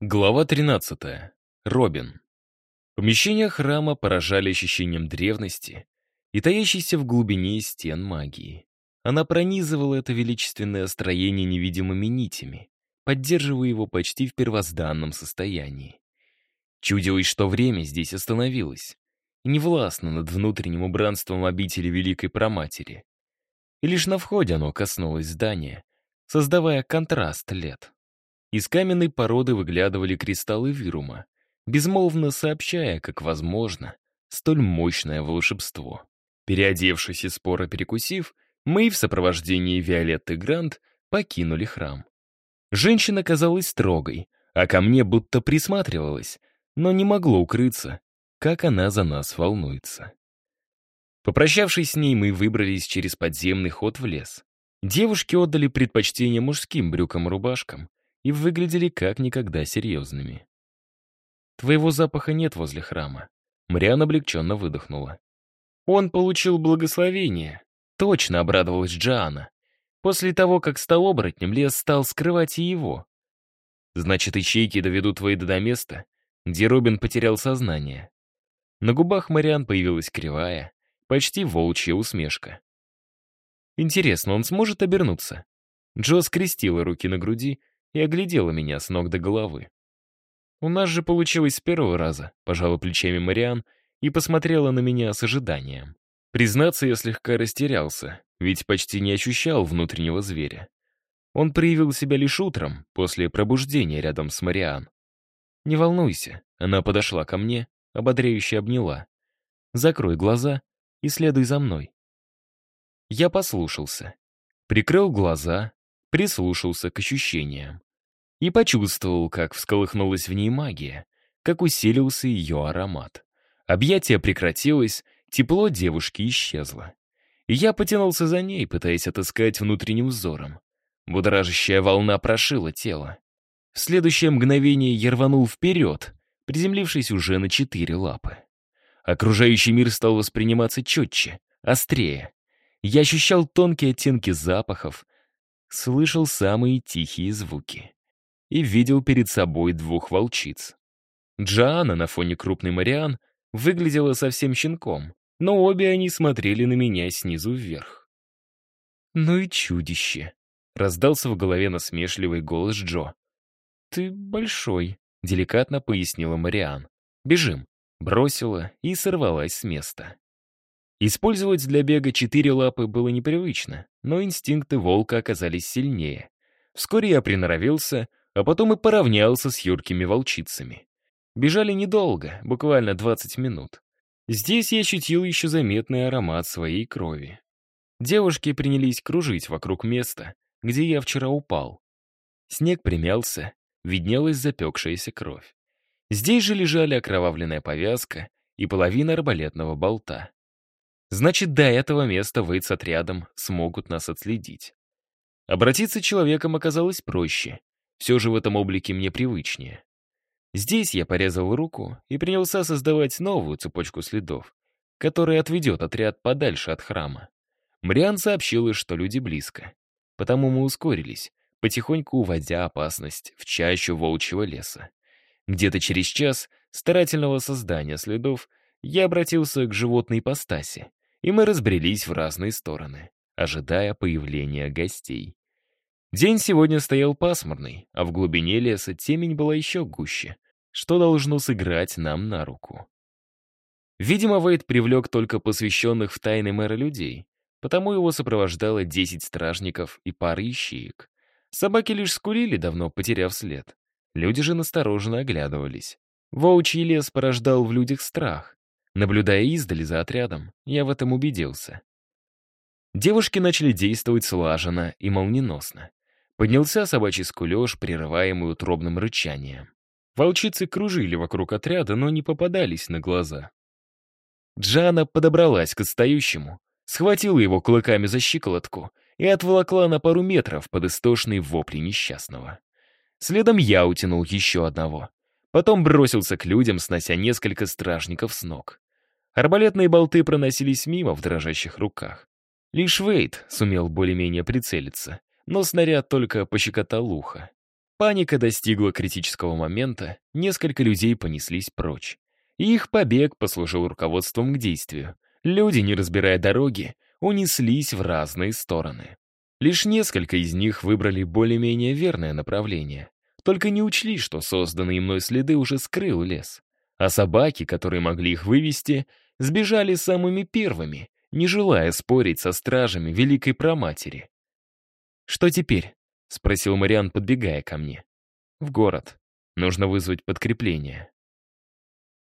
Глава 13. Робин. Помещения храма поражали ощущением древности и таящейся в глубине стен магии. Она пронизывала это величественное строение невидимыми нитями, поддерживая его почти в первозданном состоянии. Чудилось, что время здесь остановилось, и не властно над внутренним убранством обители Великой Проматери. И лишь на входе оно коснулось здания, создавая контраст лет. Из каменной породы выглядывали кристаллы Вирума, безмолвно сообщая, как возможно, столь мощное волшебство. Переодевшись и споро перекусив, мы в сопровождении Виолетты Грант покинули храм. Женщина казалась строгой, а ко мне будто присматривалась, но не могло укрыться, как она за нас волнуется. Попрощавшись с ней, мы выбрались через подземный ход в лес. Девушки отдали предпочтение мужским брюкам-рубашкам, и выглядели как никогда серьезными. «Твоего запаха нет возле храма». Мариан облегченно выдохнула. «Он получил благословение», — точно обрадовалась Джоанна. «После того, как стал оборотнем, лес стал скрывать и его». «Значит, ищейки доведут Вейда до места, где Робин потерял сознание». На губах Мариан появилась кривая, почти волчья усмешка. «Интересно, он сможет обернуться?» Джо скрестила руки на груди и оглядела меня с ног до головы. «У нас же получилось с первого раза», — пожала плечами Мариан и посмотрела на меня с ожиданием. Признаться, я слегка растерялся, ведь почти не ощущал внутреннего зверя. Он проявил себя лишь утром, после пробуждения рядом с Мариан. «Не волнуйся», — она подошла ко мне, ободряюще обняла. «Закрой глаза и следуй за мной». Я послушался. Прикрыл глаза, прислушался к ощущениям. И почувствовал, как всколыхнулась в ней магия, как усилился ее аромат. Объятие прекратилось, тепло девушки исчезло. И я потянулся за ней, пытаясь отыскать внутренним взором. Будоражащая волна прошила тело. В следующее мгновение я рванул вперед, приземлившись уже на четыре лапы. Окружающий мир стал восприниматься четче, острее. Я ощущал тонкие оттенки запахов, слышал самые тихие звуки и видел перед собой двух волчиц. Джоанна на фоне крупной Мариан выглядела совсем щенком, но обе они смотрели на меня снизу вверх. «Ну и чудище!» — раздался в голове насмешливый голос Джо. «Ты большой», — деликатно пояснила Мариан. «Бежим!» — бросила и сорвалась с места. Использовать для бега четыре лапы было непривычно, но инстинкты волка оказались сильнее. Вскоре я приноровился, а потом и поравнялся с юркими волчицами. Бежали недолго, буквально 20 минут. Здесь я ощутил еще заметный аромат своей крови. Девушки принялись кружить вокруг места, где я вчера упал. Снег примялся, виднелась запекшаяся кровь. Здесь же лежали окровавленная повязка и половина арбалетного болта. Значит, до этого места Вейд с отрядом смогут нас отследить. Обратиться человеком оказалось проще. Все же в этом облике мне привычнее. Здесь я порезал руку и принялся создавать новую цепочку следов, которая отведет отряд подальше от храма. Мриан сообщила, что люди близко. Потому мы ускорились, потихоньку уводя опасность в чащу волчьего леса. Где-то через час старательного создания следов я обратился к животной ипостаси и мы разбрелись в разные стороны, ожидая появления гостей. День сегодня стоял пасмурный, а в глубине леса темень была еще гуще, что должно сыграть нам на руку. Видимо, Вейд привлек только посвященных в тайны мэра людей, потому его сопровождало 10 стражников и пара ищеек. Собаки лишь скулили, давно потеряв след. Люди же настороженно оглядывались. Волчий лес порождал в людях страх, Наблюдая издали за отрядом, я в этом убедился. Девушки начали действовать слаженно и молниеносно. Поднялся собачий скулеж, прерываемый утробным рычанием. Волчицы кружили вокруг отряда, но не попадались на глаза. Джана подобралась к отстающему, схватила его клыками за щиколотку и отволокла на пару метров под истошный вопли несчастного. Следом я утянул еще одного. Потом бросился к людям, снося несколько стражников с ног. Арбалетные болты проносились мимо в дрожащих руках. Лишь Вейт сумел более-менее прицелиться, но снаряд только пощекотал ухо. Паника достигла критического момента, несколько людей понеслись прочь. И их побег послужил руководством к действию. Люди, не разбирая дороги, унеслись в разные стороны. Лишь несколько из них выбрали более-менее верное направление. Только не учли, что созданные мной следы уже скрыл лес. А собаки, которые могли их вывести, сбежали самыми первыми, не желая спорить со стражами Великой Проматери. «Что теперь?» — спросил Мариан, подбегая ко мне. «В город. Нужно вызвать подкрепление».